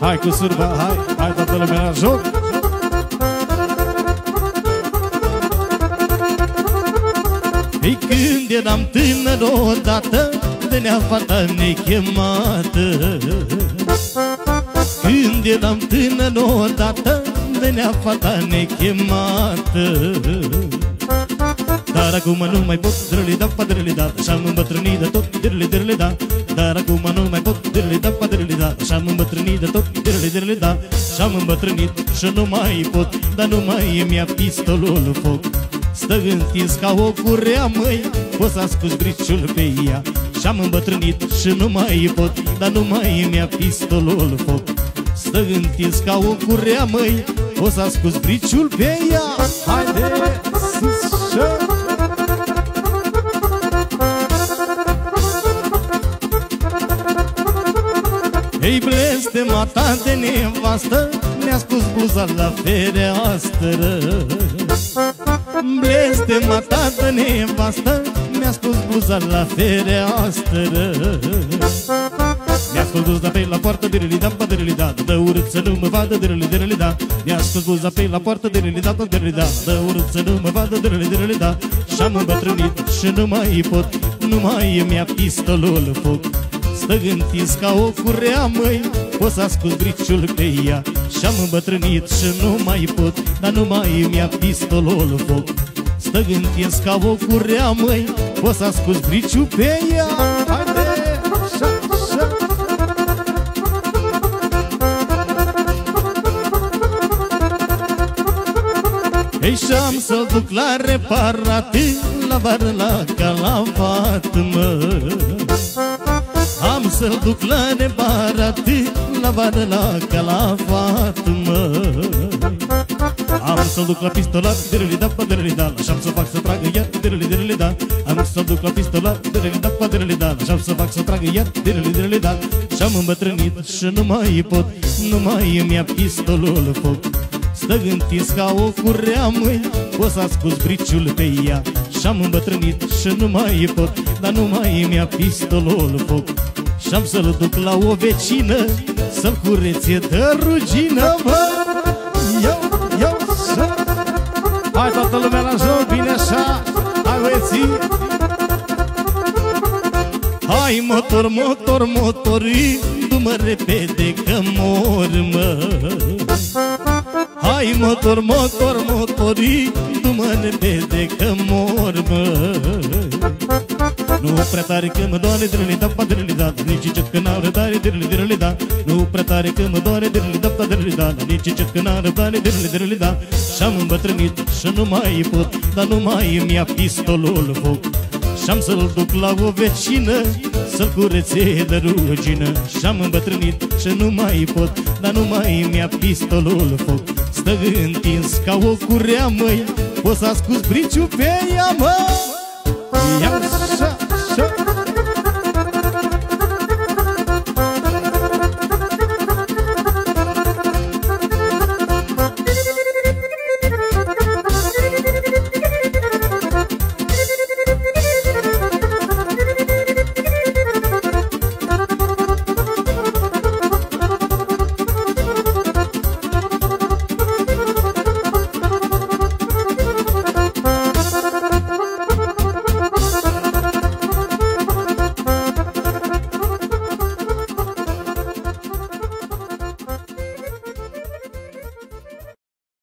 Hai cu surba, hai, hai toată lumea la joc. Ei când eram tânăr odată Venea fata nechemată Când eram tânăr odată Venea fata nechemată Dar acum nu mai pot Drăli da, padrăli da Și-am îmbătrânit de tot Drăli, drăli da. Dar acum nu mai pot Drăli da, padrăli da Și-am îmbătrânit de tot Drăli, drăli da. Și-am îmbătrânit și nu mai pot Dar nu mai îmi ia pistolul foc. Stă întins ca o curea, măi O să ascuți briciul pe ea. Și-am îmbătrânit și nu mai pot Dar nu mai îmi ia pistolul foc. Stă întins ca o curea, măi O să ascuți briciul pe ea. Haide, sus și Ei blestemata de nevastă Mi-a spus bluza la fereastră. Blestemata de nevastă Mi-a spus bluza la fereastră Mi-a spus bluza pe la poartă Dirili da, ba dirili da. Dă urât să nu mă vadă Dirili dirili da. Mi-a spus bluza pe la poartă Dirili da, ba dirili da. Dă urât să nu mă vadă Dirili dirili da. Și-am îmbătrânit și nu mai pot Nu mai îmi ia pistolul foc. Stă întins ca o curea, măi O să ascult briciul pe ea. Și-am îmbătrânit și nu mai pot Dar nu mai îmi ia pistolul foc. Stă întins ca o curea, măi O să ascult briciul pe ea Ei și-am să duc la reparat La vară la calavat, mă am să-l duc la nebarat La vară la calafat, mă Am să-l duc la pistolat Dirili da, pa dirili da Așa să fac să tragă iar Dirili dirili da. Am să-l duc la pistolat Dirili da, pa dirili da Așa să fac să tragă iar Dirili dirili da. Și-am îmbătrânit și nu mai pot Nu mai îmi ia pistolul foc Stă întins ca o curea, măi O să ascult briciul pe ea. Și-am îmbătrânit și nu mai pot Dar nu mai îmi ia pistolul foc. Și-am să-l duc la o vecină Să-l curețe de rugină, mă. Iau, iau, să. Hai toată lumea la joc, bine așa Hai băieții Hai motor, motor, motori Du-mă repede că mor, mă. Hai motor, motor, motori Du-mă repede că mor, mă. Nu prea tare că mă doare Dirili da, pa dirili da Nici cet că n-au răbdare Dirili dirili da. Nu prea tare că mă doare Dirili da, pa dirili da Nici cet că n-au răbdare Dirili dirili da. Și-am îmbătrânit și nu mai pot Dar nu mai îmi ia pistolul foc Și-am să-l duc la o vecină Să-l curețe de rugină. Și-am îmbătrânit și nu mai pot Dar nu mai îmi ia pistolul foc. Stă întins ca o curea, măi O să ascult briciul pe ea, măi